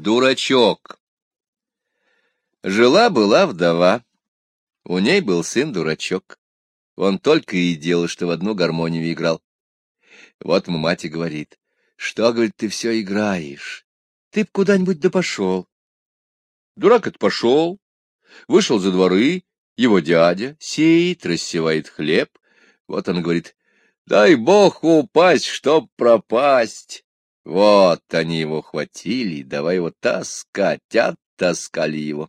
Дурачок. Жила-была вдова. У ней был сын-дурачок. Он только и делал, что в одну гармонию играл. Вот ему мать и говорит, что, говорит, ты все играешь? Ты б куда-нибудь да пошел. Дурак это пошел, вышел за дворы, его дядя сеет, рассевает хлеб. Вот он говорит, дай бог упасть, чтоб пропасть. Вот они его хватили, давай его таскать, оттаскали его.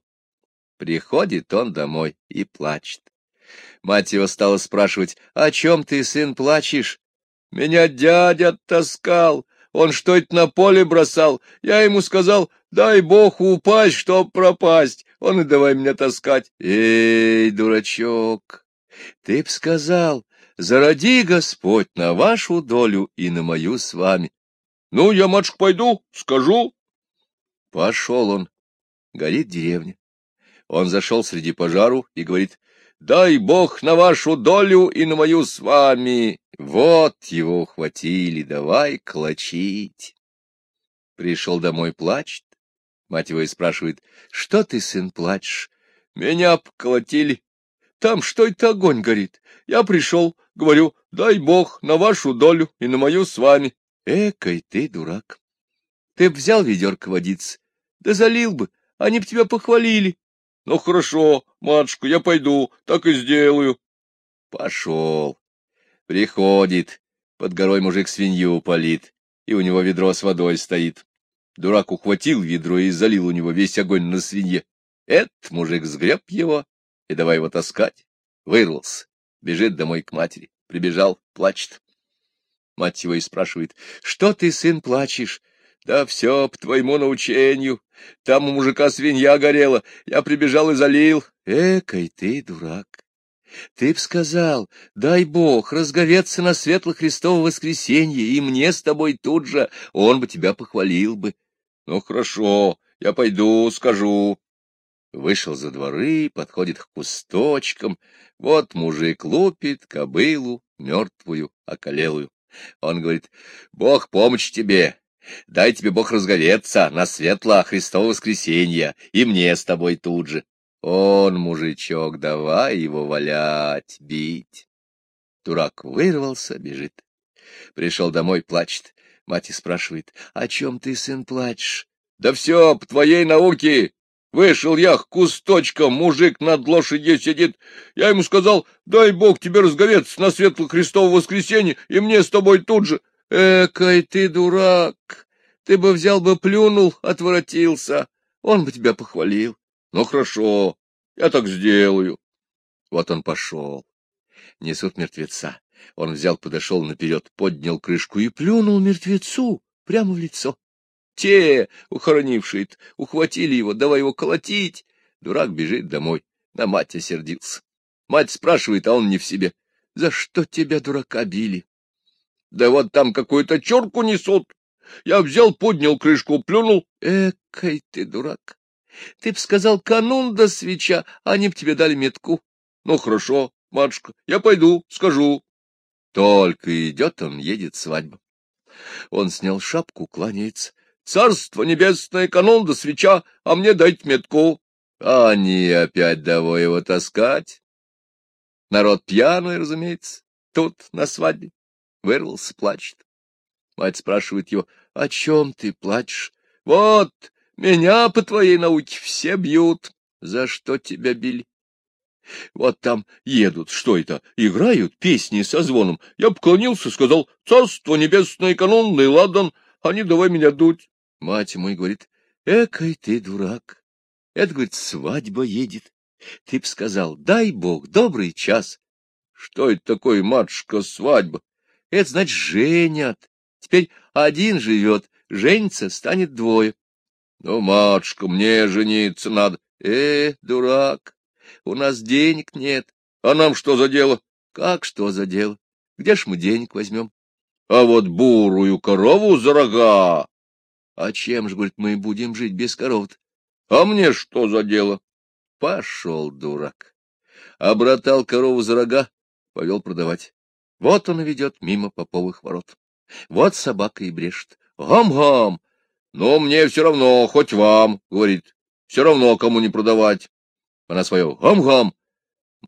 Приходит он домой и плачет. Мать его стала спрашивать, о чем ты, сын, плачешь? Меня дядя таскал, он что это на поле бросал. Я ему сказал, дай бог упасть, чтоб пропасть. Он и давай меня таскать. Эй, дурачок, ты б сказал, зароди Господь на вашу долю и на мою с вами. Ну, я, матушка, пойду, скажу. Пошел он. Горит деревня. Он зашел среди пожару и говорит, дай бог на вашу долю и на мою с вами. Вот его ухватили, давай клочить. Пришел домой, плачет. Мать его и спрашивает, что ты, сын, плачешь? Меня поколотили. Там что это огонь горит? Я пришел, говорю, дай бог на вашу долю и на мою с вами. Экой ты, дурак! Ты б взял ведерко водицы, да залил бы, они б тебя похвалили. Ну, хорошо, матушка, я пойду, так и сделаю. Пошел. Приходит, под горой мужик свинью палит, и у него ведро с водой стоит. Дурак ухватил ведро и залил у него весь огонь на свинье. Этот мужик сгреб его и давай его таскать. Вырвался, бежит домой к матери, прибежал, плачет. Мать его и спрашивает, что ты, сын, плачешь? Да все по твоему научению. Там у мужика свинья горела, я прибежал и залил. Экой ты, дурак. Ты б сказал, дай бог, разговеться на светло Христово воскресенье, и мне с тобой тут же, он бы тебя похвалил бы. Ну, хорошо, я пойду, скажу. Вышел за дворы, подходит к кусточкам. Вот мужик лупит кобылу, мертвую, околелую. Он говорит, Бог помощь тебе, дай тебе Бог разговеться на светло Христово воскресенье, и мне с тобой тут же. Он, мужичок, давай его валять, бить. Дурак вырвался, бежит. Пришел домой, плачет. Мать спрашивает, о чем ты, сын, плачешь? Да все, по твоей науке. Вышел я к кусточкам, мужик над лошадью сидит. Я ему сказал, дай бог тебе разговеться на светло Христово воскресенье, и мне с тобой тут же. Экай ты дурак! Ты бы взял бы плюнул, отворотился. Он бы тебя похвалил. Ну, хорошо, я так сделаю. Вот он пошел. Несут мертвеца. Он взял, подошел наперед, поднял крышку и плюнул мертвецу прямо в лицо. Те, ухоронившие ухватили его, давай его колотить. Дурак бежит домой, на мать осердился. Мать спрашивает, а он не в себе. За что тебя, дурака, били? Да вот там какую-то чурку несут. Я взял, поднял крышку, плюнул. Экай ты, дурак! Ты б сказал канун до свеча, а они б тебе дали метку. Ну, хорошо, матушка, я пойду, скажу. Только идет он, едет свадьба. Он снял шапку, кланяется. Царство небесное, канон до свеча, а мне дать метку. А они опять давай его таскать. Народ пьяный, разумеется, тут, на свадьбе. Вырвался, плачет. Мать спрашивает его, о чем ты плачешь? Вот, меня по твоей науке все бьют. За что тебя били? Вот там едут, что это, играют песни со звоном. Я поклонился, сказал, царство небесное, канонный ладан, они давай меня дуть. Мать мой говорит, экой ты дурак. Это, говорит, свадьба едет. Ты б сказал, дай бог, добрый час. Что это такое, матушка, свадьба? Это, значит, женят. Теперь один живет, женится, станет двое. Ну, матушка, мне жениться надо. Э, дурак, у нас денег нет. А нам что за дело? Как что за дело? Где ж мы денег возьмем? А вот бурую корову за рога а чем же, говорит, мы будем жить без коров -то? А мне что за дело? Пошел дурак. Обратал корову за рога, повел продавать. Вот он ведет мимо поповых ворот. Вот собака и брешет. Гам-гам! Но мне все равно, хоть вам, — говорит, — все равно кому не продавать. Она свое гам-гам.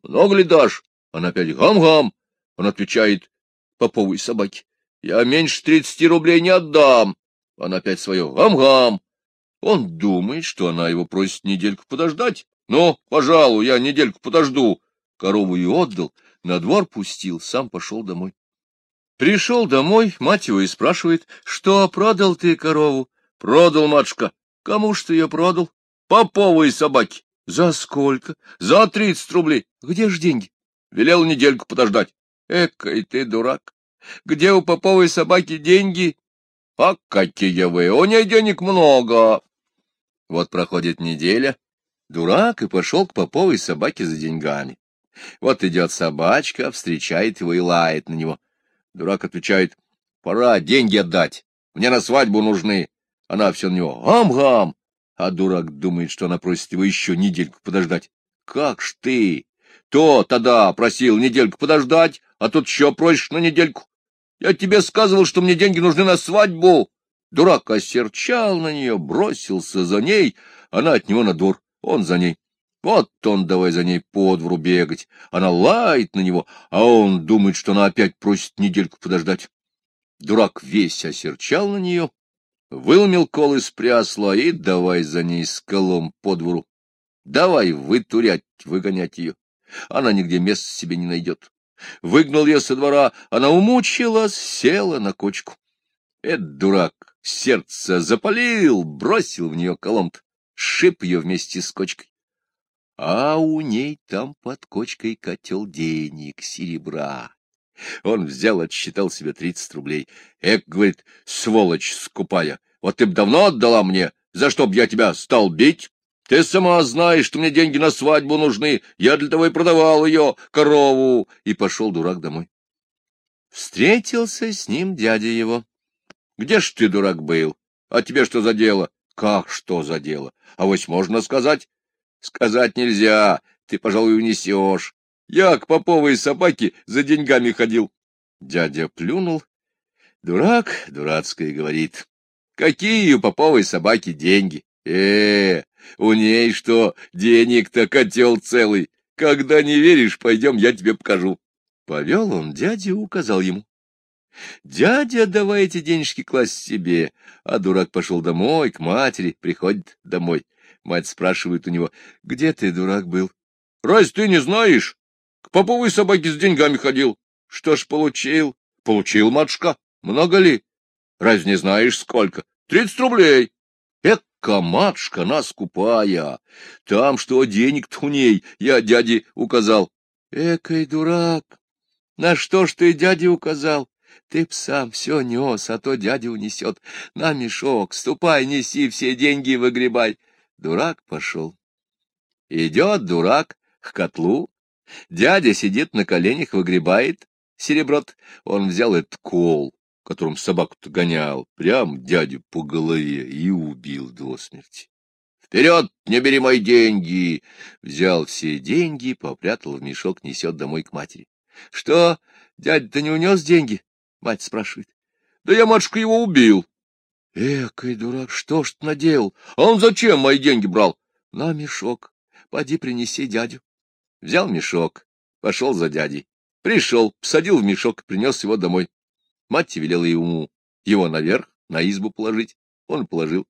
Много ли дашь? Она опять гам-гам. Он отвечает поповой собаке. Я меньше тридцати рублей не отдам. Она опять свое гам-гам. Он думает, что она его просит недельку подождать. Ну, пожалуй, я недельку подожду. Корову и отдал, на двор пустил, сам пошел домой. Пришел домой, мать его и спрашивает, что продал ты корову? Продал, матушка. Кому ж ты ее продал? Поповой собаке. За сколько? За тридцать рублей. Где ж деньги? Велел недельку подождать. Экой ты дурак. Где у поповой собаки деньги? А какие вы! У ней денег много. Вот проходит неделя. Дурак и пошел к поповой собаке за деньгами. Вот идет собачка, встречает его и лает на него. Дурак отвечает, пора деньги отдать, мне на свадьбу нужны. Она все на него, гам-гам. А дурак думает, что она просит его еще недельку подождать. Как ж ты? То тогда просил недельку подождать, а тут еще просишь на недельку. Я тебе сказывал, что мне деньги нужны на свадьбу. Дурак осерчал на нее, бросился за ней, она от него на двор, он за ней. Вот он давай за ней по двору бегать. Она лает на него, а он думает, что она опять просит недельку подождать. Дурак весь осерчал на нее, выломил кол из прясла и давай за ней с колом по двору. Давай вытурять, выгонять ее. Она нигде места себе не найдет. Выгнал ее со двора, она умучилась, села на кочку. Этот дурак сердце запалил, бросил в нее колом шип ее вместе с кочкой а у ней там под кочкой котел денег, серебра. Он взял, отсчитал себе тридцать рублей. Эк, говорит, сволочь скупая, вот ты б давно отдала мне, за что б я тебя стал бить? Ты сама знаешь, что мне деньги на свадьбу нужны, я для того и продавал ее, корову. И пошел дурак домой. Встретился с ним дядя его. Где ж ты, дурак, был? А тебе что за дело? Как что за дело? А вось можно сказать, Сказать нельзя, ты, пожалуй, унесешь. Я к поповой собаке за деньгами ходил. Дядя плюнул. Дурак, дурацкая, говорит. Какие у поповой собаки деньги? Э, у ней что, денег-то котел целый. Когда не веришь, пойдем, я тебе покажу. Повел он дядю, указал ему. Дядя, давай эти денежки класть себе, а дурак пошел домой, к матери, приходит домой. Мать спрашивает у него, где ты, дурак, был? — Разве ты не знаешь? К поповой собаке с деньгами ходил. — Что ж получил? — Получил, матушка. — Много ли? — Разве не знаешь, сколько? — Тридцать рублей. — Эка, матушка, она скупая. Там что, денег-то у ней, я дяде указал. — Экой дурак, на что ж ты дяде указал? Ты б сам все нес, а то дядя унесет. На мешок, ступай, неси все деньги и выгребай. Дурак пошел. Идет дурак к котлу. Дядя сидит на коленях, выгребает сереброт. Он взял этот кол, которым собаку-то гонял, прям дядю по голове и убил до смерти. «Вперед, не бери мои деньги!» Взял все деньги, попрятал в мешок, несет домой к матери. «Что, дядя-то не унес деньги?» Мать спрашивает. «Да я, матушка, его убил». Экой дурак, что ж ты наделал? А он зачем мои деньги брал? На мешок. Поди принеси дядю. Взял мешок, пошел за дядей. Пришел, посадил в мешок, принес его домой. Мать велела ему его наверх, на избу положить. Он положил.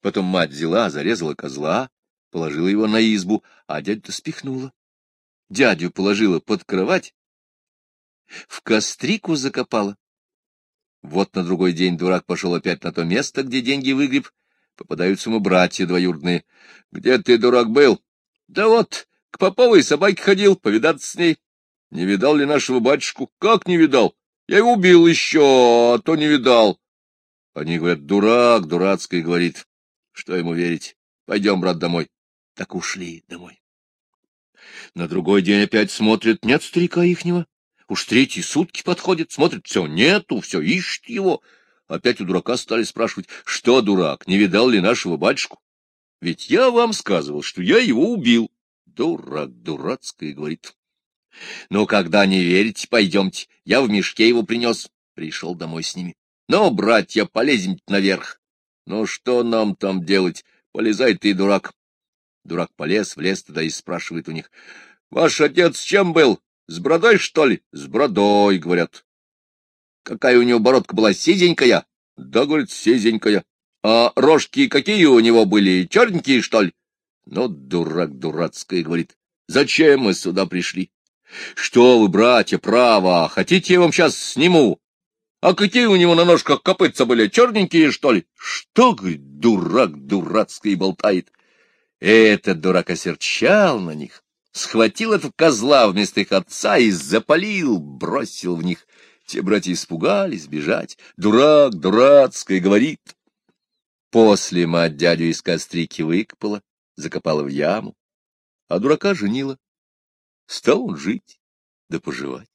Потом мать взяла, зарезала козла, положила его на избу, а дядю-то спихнула. Дядю положила под кровать, в кострику закопала. Вот на другой день дурак пошел опять на то место, где деньги выгреб. Попадаются ему братья двоюродные. — Где ты, дурак, был? — Да вот, к поповой собаке ходил, повидаться с ней. — Не видал ли нашего батюшку? — Как не видал? Я его убил еще, а то не видал. Они говорят, дурак, дурацкий, говорит. Что ему верить? Пойдем, брат, домой. Так ушли домой. На другой день опять смотрят, нет старика ихнего. Уж третьи сутки подходит, смотрит, все нету, все ищет его. Опять у дурака стали спрашивать, что дурак, не видал ли нашего батюшку? Ведь я вам сказывал, что я его убил. Дурак, дурацкая, говорит. Ну, когда не верите, пойдемте, я в мешке его принес. Пришел домой с ними. Ну, братья, полезем наверх. Ну что нам там делать? Полезай ты, дурак. Дурак полез, влез туда и спрашивает у них. — Ваш отец чем был? С бородой, что ли? — С бородой, — говорят. — Какая у него бородка была, сизенькая? — Да, — говорит, — сизенькая. — А рожки какие у него были, черненькие, что ли? — Ну, дурак дурацкая, — говорит. — Зачем мы сюда пришли? — Что вы, братья, право, хотите, я вам сейчас сниму? А какие у него на ножках копытца были, черненькие, что ли? Что, говорит, дурак дурацкий болтает? Этот дурак осерчал на них, схватил этого козла вместо их отца и запалил, бросил в них. Те братья испугались бежать. Дурак, дурацкая, говорит. После мать дядю из кострики выкопала, закопала в яму, а дурака женила. Стал он жить да поживать.